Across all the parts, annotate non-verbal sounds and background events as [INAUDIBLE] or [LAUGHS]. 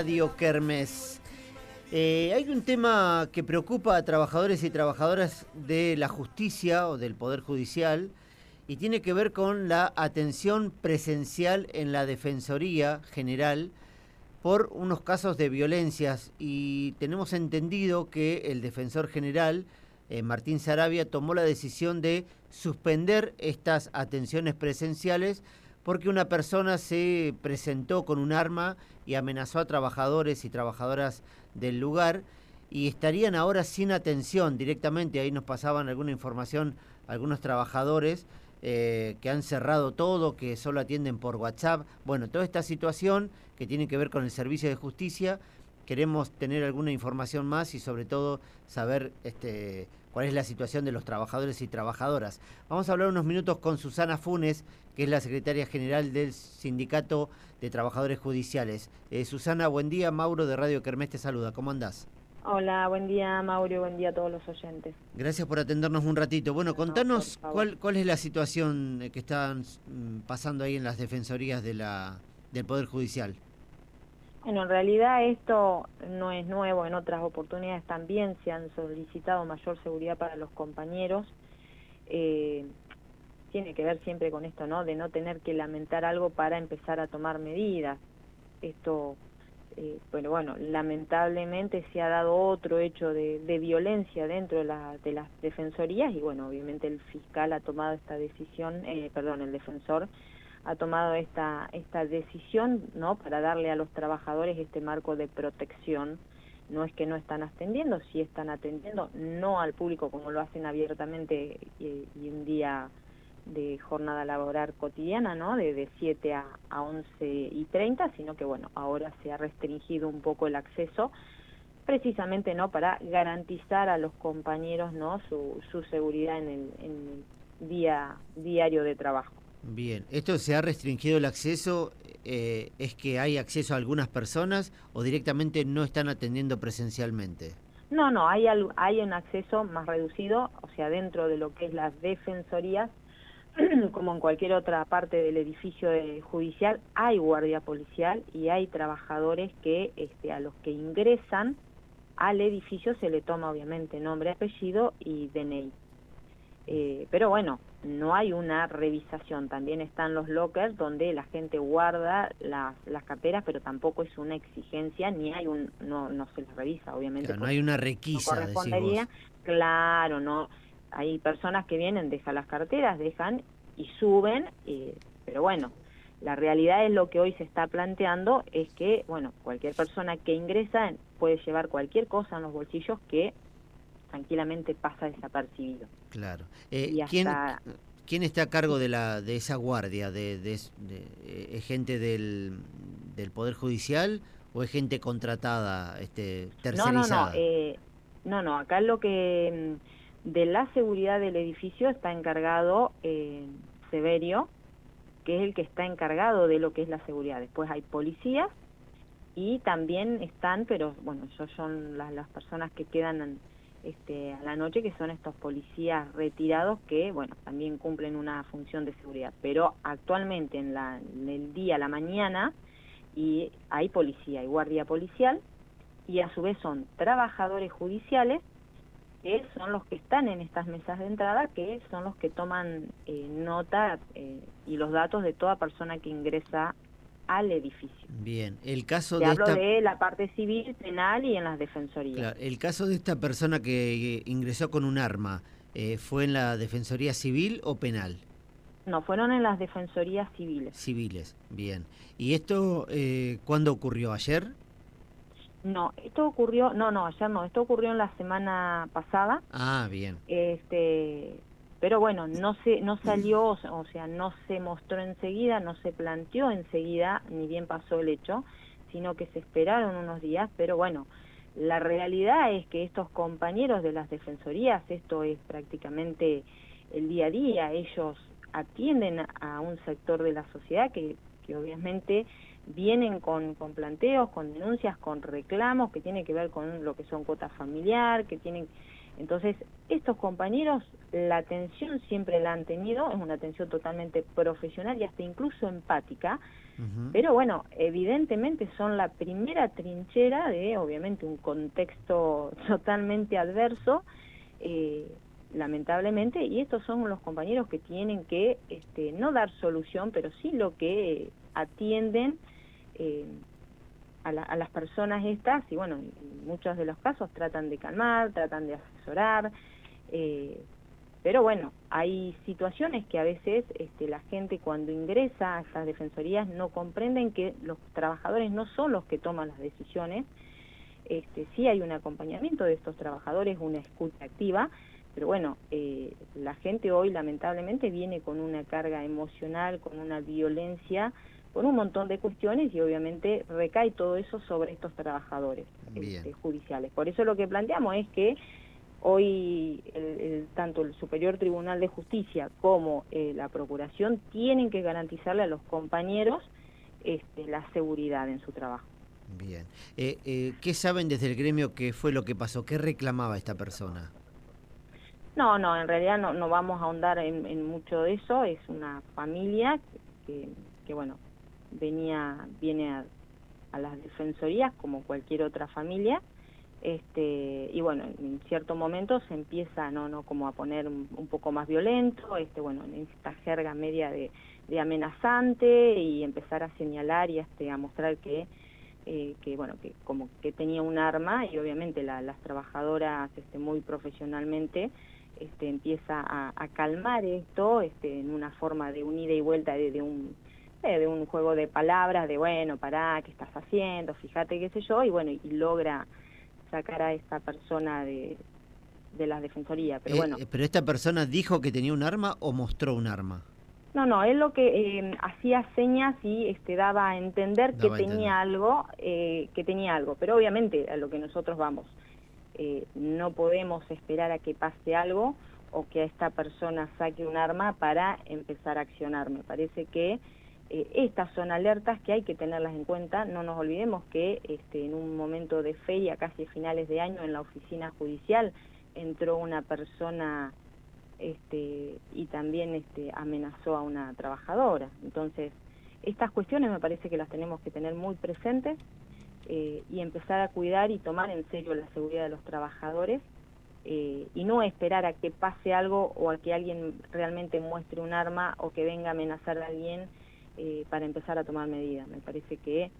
Radio Kermes. Eh, hay un tema que preocupa a trabajadores y trabajadoras de la justicia o del Poder Judicial y tiene que ver con la atención presencial en la Defensoría General por unos casos de violencias y tenemos entendido que el Defensor General, eh, Martín Sarabia, tomó la decisión de suspender estas atenciones presenciales porque una persona se presentó con un arma y amenazó a trabajadores y trabajadoras del lugar y estarían ahora sin atención directamente. Ahí nos pasaban alguna información algunos trabajadores eh, que han cerrado todo, que solo atienden por WhatsApp. Bueno, toda esta situación que tiene que ver con el servicio de justicia, queremos tener alguna información más y sobre todo saber este, cuál es la situación de los trabajadores y trabajadoras. Vamos a hablar unos minutos con Susana Funes, que es la secretaria general del Sindicato de Trabajadores Judiciales. Eh, Susana, buen día. Mauro de Radio Kermés te saluda. ¿Cómo andás? Hola, buen día Mauro, buen día a todos los oyentes. Gracias por atendernos un ratito. Bueno, contanos cuál, cuál es la situación que están mm, pasando ahí en las defensorías de la, del Poder Judicial. Bueno, en realidad esto no es nuevo, en otras oportunidades también se han solicitado mayor seguridad para los compañeros. Eh, tiene que ver siempre con esto, ¿no? De no tener que lamentar algo para empezar a tomar medidas. Esto, eh, bueno, bueno, lamentablemente se ha dado otro hecho de, violencia dentro de, la, de, las defensorías y bueno, obviamente el fiscal ha tomado esta decisión, eh, perdón, el defensor ha tomado esta, esta decisión, ¿no? Para darle a los trabajadores este marco de protección. No es que no están atendiendo, sí están atendiendo, no al público como lo hacen abiertamente y, y un día de jornada laboral cotidiana, ¿no? De, de 7 a, a 11 y 30, sino que, bueno, ahora se ha restringido un poco el acceso precisamente, ¿no? Para garantizar a los compañeros, ¿no? Su, su seguridad en el, en el día diario de trabajo. Bien, ¿esto se ha restringido el acceso? Eh, ¿Es que hay acceso a algunas personas o directamente no están atendiendo presencialmente? No, no, hay, hay un acceso más reducido, o sea, dentro de lo que es las defensorías, [CLEARS THROAT] como en cualquier otra parte del edificio judicial, hay guardia policial y hay trabajadores que este, a los que ingresan al edificio se le toma obviamente nombre, apellido y DNI. Eh, pero bueno, no hay una revisación, también están los lockers donde la gente guarda las, las carteras, pero tampoco es una exigencia, ni hay un, no, no se les revisa, obviamente. no hay una requisa, no correspondería, claro, no. Hay personas que vienen, dejan las carteras, dejan y suben, eh, pero bueno, la realidad es lo que hoy se está planteando es que, bueno, cualquier persona que ingresa puede llevar cualquier cosa en los bolsillos que tranquilamente pasa desapercibido. Claro. Eh, ¿quién, ¿quién, está a cargo de la de esa guardia? ¿De, de, ¿Es gente del, del Poder Judicial o es gente contratada, este, tercerizada? No, no, no. Eh, no, no, acá lo que mm, de la seguridad del edificio está encargado eh, Severio, que es el que está encargado de lo que es la seguridad. Después hay policías y también están, pero bueno, ellos son las, las personas que quedan este, a la noche, que son estos policías retirados que, bueno, también cumplen una función de seguridad. Pero actualmente en, la, en el día, la mañana, y hay policía, hay guardia policial, y a su vez son trabajadores judiciales que son los que están en estas mesas de entrada, que son los que toman eh, nota eh, y los datos de toda persona que ingresa al edificio. Bien, el caso Te de hablo de la parte civil, penal y en las defensorías. Claro, el caso de esta persona que ingresó con un arma, eh, ¿fue en la defensoría civil o penal? No, fueron en las defensorías civiles. Civiles, bien. ¿Y esto eh, cuándo ocurrió? ¿Ayer? No, esto ocurrió, no, no, ayer no, esto ocurrió en la semana pasada. Ah, bien. Este, pero bueno, no se, no salió, o sea, no se mostró enseguida, no se planteó enseguida, ni bien pasó el hecho, sino que se esperaron unos días, pero bueno, la realidad es que estos compañeros de las defensorías, esto es prácticamente el día a día, ellos atienden a un sector de la sociedad que, que obviamente vienen con, con planteos, con denuncias, con reclamos que tienen que ver con lo que son cuotas familiar, que tienen Entonces, estos compañeros, la atención siempre la han tenido, es una atención totalmente profesional y hasta incluso empática, pero bueno, evidentemente son la primera trinchera de, obviamente, un contexto [LAUGHS] totalmente adverso, eh, lamentablemente, y estos son los compañeros que tienen que este, no dar solución, pero sí lo que atienden eh, a, las personas estas, y bueno, en muchos de los casos tratan de calmar, tratan de asesorar, eh, pero bueno, hay situaciones que a veces este, la gente cuando ingresa a estas defensorías no comprenden que los trabajadores no son los que toman las decisiones, este, sí hay un acompañamiento de estos trabajadores, una escucha activa, pero bueno, eh, la gente hoy lamentablemente viene con una carga emocional, con una violencia, con un montón de cuestiones y obviamente recae todo eso sobre estos trabajadores este, judiciales. Por eso lo que planteamos es que hoy el, tanto el Superior Tribunal de Justicia como eh, la Procuración tienen que garantizarle a los compañeros este, la seguridad en su trabajo. Bien. Eh, ¿Qué saben desde el gremio qué fue lo que pasó? ¿Qué reclamaba esta persona? No, no, en realidad no, no vamos a ahondar en, mucho de eso. Es una familia que, que bueno, venía, viene a, las defensorías como cualquier otra familia. Este, y bueno, en cierto momento se empieza, no, no, como a poner un, poco más violento, este, bueno, en esta jerga media de, amenazante y empezar a señalar y este, a mostrar que eh, que bueno que como que tenía un arma y obviamente las trabajadoras este, muy profesionalmente este, empieza a, calmar esto este, en una forma de unida y vuelta de, un eh, de un juego de palabras de bueno pará qué estás haciendo fíjate qué sé yo y bueno y logra sacar a esta persona de, de la defensoría pero eh, bueno. eh, pero esta persona dijo que tenía un arma o mostró un arma. No, no, él lo que hacía señas y este, daba a entender que tenía algo, que tenía algo, pero obviamente a lo que nosotros vamos eh, no podemos esperar a que pase algo o que a esta persona saque un arma para empezar a accionar. Me parece que eh, estas son alertas que hay que tenerlas en cuenta. No nos olvidemos que este, en un momento de fe y a casi finales de año en la oficina judicial entró una persona este, y también este, amenazó a una trabajadora. Entonces, estas cuestiones me parece que las tenemos que tener muy presentes eh, y empezar a cuidar y tomar en serio la seguridad de los trabajadores eh, y no esperar a que pase algo o a que alguien realmente muestre un arma o que venga a amenazar a alguien eh, para empezar a tomar medidas. Me parece que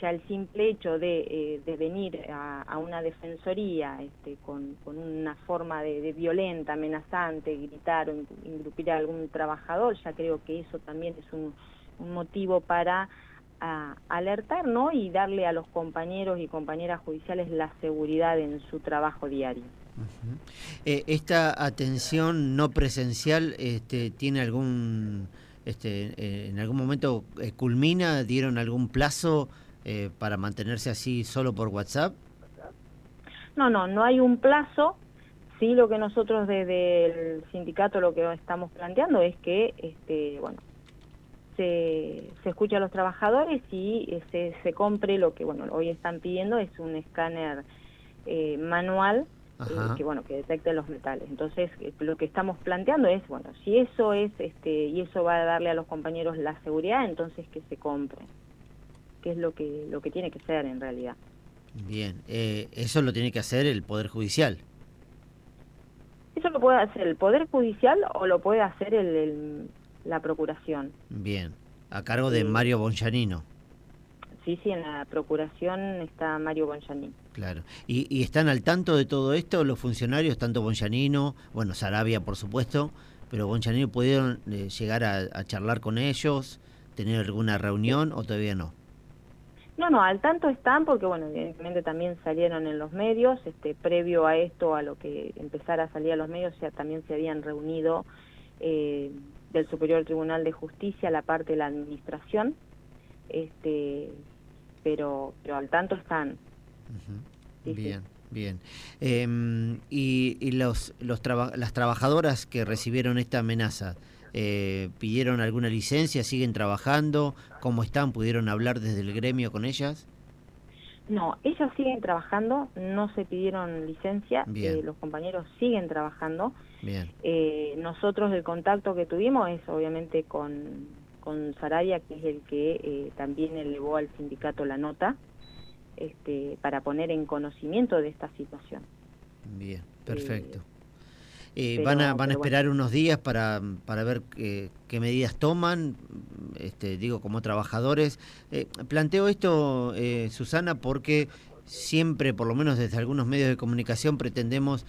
ya el simple hecho de, venir a, una defensoría este, con, una forma de, violenta, amenazante, gritar o ingrupir a algún trabajador, ya creo que eso también es un motivo para a alertar ¿no? y darle a los compañeros y compañeras judiciales la seguridad en su trabajo diario. Eh, ¿Esta atención no presencial este, tiene algún, este, eh, en algún momento eh, culmina? ¿Dieron algún plazo para mantenerse así solo por WhatsApp? No, no, no hay un plazo. Sí, lo que nosotros desde el sindicato lo que estamos planteando es que, este, bueno, se, se escucha a los trabajadores y eh, se, se compre lo que bueno hoy están pidiendo es un escáner eh, manual eh, que bueno que detecte los metales entonces lo que estamos planteando es bueno si eso es este y eso va a darle a los compañeros la seguridad entonces que se compre que es lo que lo que tiene que ser en realidad bien eso lo tiene que hacer el poder judicial eso lo puede hacer el poder judicial o lo puede hacer el la procuración. Bien, a cargo de Mario Boncianino. Sí, sí, en la procuración está Mario Boncianino. Claro. ¿Y, están al tanto de todo esto los funcionarios, tanto Boncianino, bueno, Sarabia por supuesto, pero Boncianino pudieron eh, llegar a, charlar con ellos, tener alguna reunión o todavía no? No, no, al tanto están porque, bueno, evidentemente también salieron en los medios, este, previo a esto, a lo que empezara a salir a los medios, ya también se habían reunido eh, del Superior Tribunal de Justicia la parte de la administración, este, pero, pero al tanto están. bien, bien. Em, y, y los, los las trabajadoras que recibieron esta amenaza, eh, ¿pidieron alguna licencia? ¿Siguen trabajando? ¿Cómo están? ¿Pudieron hablar desde el gremio con ellas? No, ellos siguen trabajando, no se pidieron licencia, eh, los compañeros siguen trabajando. Bien. Eh, nosotros el contacto que tuvimos es obviamente con, con Sarabia, que es el que eh, también elevó al sindicato la nota, este, para poner en conocimiento de esta situación. Bien, perfecto. Eh, van a, van a esperar unos días para, para ver qué, medidas toman, este, digo, como trabajadores. Eh, planteo esto, eh, Susana, porque siempre, por lo menos desde algunos medios de comunicación, pretendemos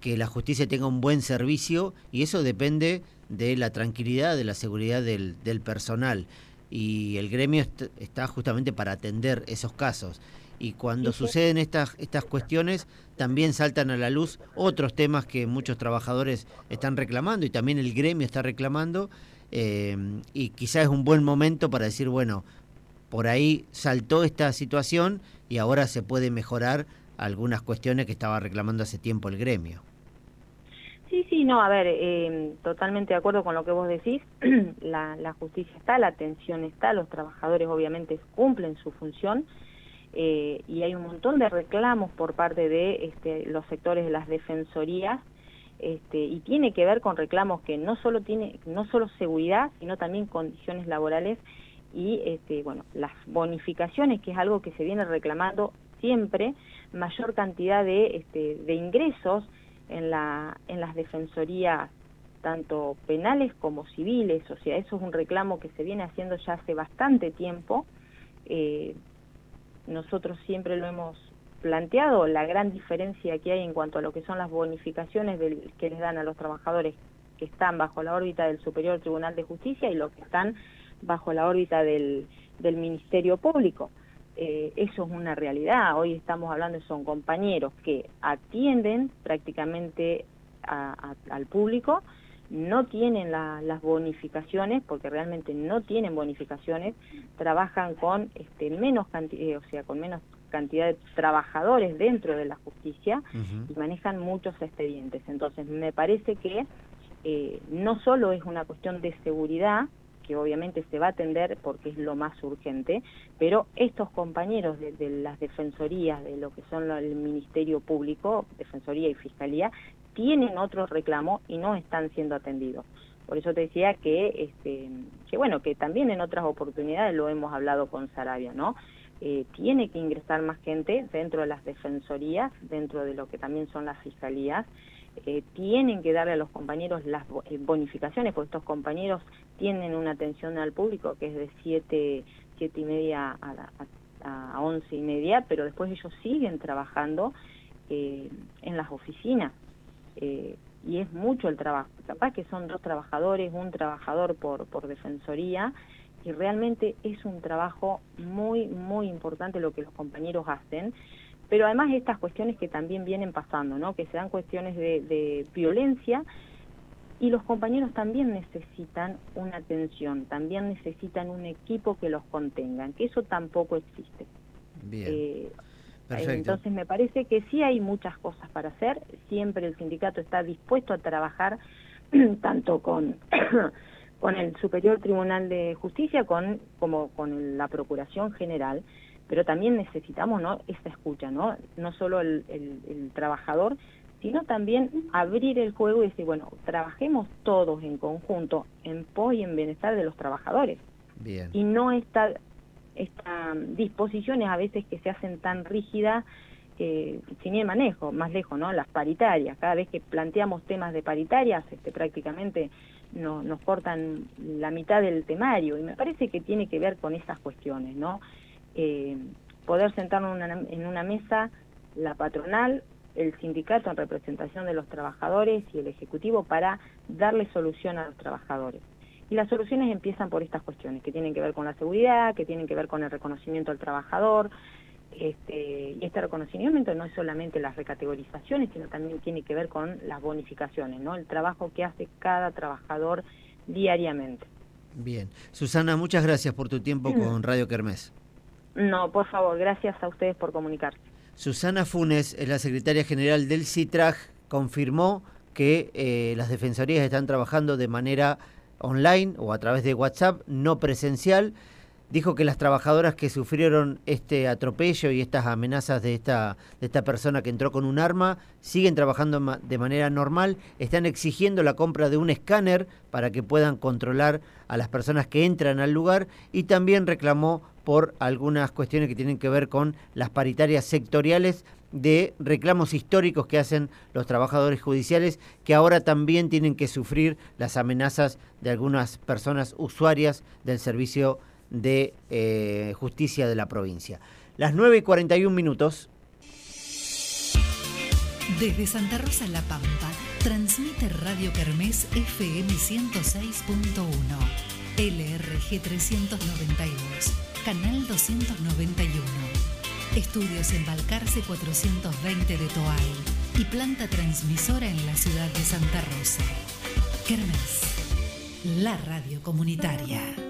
que la justicia tenga un buen servicio y eso depende de la tranquilidad, de la seguridad del, del personal. Y el gremio está justamente para atender esos casos y cuando suceden estas, estas cuestiones también saltan a la luz otros temas que muchos trabajadores están reclamando y también el gremio está reclamando eh, y quizás es un buen momento para decir, bueno, por ahí saltó esta situación y ahora se puede mejorar algunas cuestiones que estaba reclamando hace tiempo el gremio. Sí, no, a ver, eh, totalmente de acuerdo con lo que vos decís, [CLEARS THROAT] la, la justicia está, la atención está, los trabajadores obviamente cumplen su función, eh, y hay un montón de reclamos por parte de este, los sectores de las defensorías este, y tiene que ver con reclamos que no solo tiene no solo seguridad sino también condiciones laborales y este, bueno las bonificaciones que es algo que se viene reclamando siempre mayor cantidad de, este, de ingresos en la en las defensorías tanto penales como civiles o sea eso es un reclamo que se viene haciendo ya hace bastante tiempo eh, nosotros siempre lo hemos planteado, la gran diferencia que hay en cuanto a lo que son las bonificaciones que les dan a los trabajadores que están bajo la órbita del Superior Tribunal de Justicia y los que están bajo la órbita del Ministerio Público. Eh, eso es una realidad. Hoy estamos hablando, son compañeros que atienden prácticamente al público, no tienen las bonificaciones, porque realmente no tienen bonificaciones, trabajan con este, menos cantidad, eh, o sea, con menos cantidad de trabajadores dentro de la justicia y manejan muchos expedientes. Entonces, me parece que eh, no solo es una cuestión de seguridad, que obviamente se va a atender porque es lo más urgente, pero estos compañeros de, las defensorías, de lo que son el Ministerio Público, Defensoría y Fiscalía, tienen otro reclamo y no están siendo atendidos. Por eso te decía que, este, que bueno, que también en otras oportunidades lo hemos hablado con Sarabia, ¿no? Eh, tiene que ingresar más gente dentro de las defensorías, dentro de lo que también son las fiscalías, eh, tienen que darle a los compañeros las eh, bonificaciones, porque estos compañeros tienen una atención al público que es de siete, siete y media a, a, a once y media, pero después ellos siguen trabajando en las oficinas. Eh, y es mucho el trabajo. Capaz que son dos trabajadores, un trabajador por, por defensoría, y realmente es un trabajo muy, muy importante lo que los compañeros hacen. Pero además estas cuestiones que también vienen pasando, ¿no? que se dan cuestiones de, de violencia y los compañeros también necesitan una atención, también necesitan un equipo que los contengan, que eso tampoco existe. Bien. Eh, entonces me parece que sí hay muchas cosas para hacer, siempre el sindicato está dispuesto a trabajar [CLEARS THROAT] tanto con, [CLEARS THROAT] con el Superior Tribunal de Justicia con, como con la Procuración General, pero también necesitamos ¿no? esa escucha, no, no solo el, el, trabajador, sino también abrir el juego y decir, bueno, trabajemos todos en conjunto en pos y en bienestar de los trabajadores. Bien. Y no estas disposiciones a veces que se hacen tan rígidas eh, sin el manejo, más lejos, ¿no? Las paritarias. Cada vez que planteamos temas de paritarias, este, prácticamente no, nos cortan la mitad del temario y me parece que tiene que ver con esas cuestiones, ¿no? Eh, poder sentarnos en una mesa la patronal, el sindicato en representación de los trabajadores y el ejecutivo para darle solución a los trabajadores. Y las soluciones empiezan por estas cuestiones, que tienen que ver con la seguridad, que tienen que ver con el reconocimiento al trabajador. Este, y este reconocimiento no es solamente las recategorizaciones, sino también tiene que ver con las bonificaciones, ¿no? El trabajo que hace cada trabajador diariamente. Bien. Susana, muchas gracias por tu tiempo [CLEARS THROAT] con Radio Kermés. No, por favor, gracias a ustedes por comunicarse. Susana Funes es la secretaria general del CITRAG, confirmó que eh, las defensorías están trabajando de manera online o a través de WhatsApp, no presencial. Dijo que las trabajadoras que sufrieron este atropello y estas amenazas de esta, de esta persona que entró con un arma siguen trabajando de manera normal, están exigiendo la compra de un escáner para que puedan controlar a las personas que entran al lugar y también reclamó por algunas cuestiones que tienen que ver con las paritarias sectoriales de reclamos históricos que hacen los trabajadores judiciales que ahora también tienen que sufrir las amenazas de algunas personas usuarias del servicio de eh, justicia de la provincia. Las 9 y 41 minutos. Desde Santa Rosa La Pampa, transmite Radio Kermés FM 106.1, LRG 392, Canal 291. Estudios en Balcarce 420 de Toay y planta transmisora en la ciudad de Santa Rosa. Kermés, la radio comunitaria.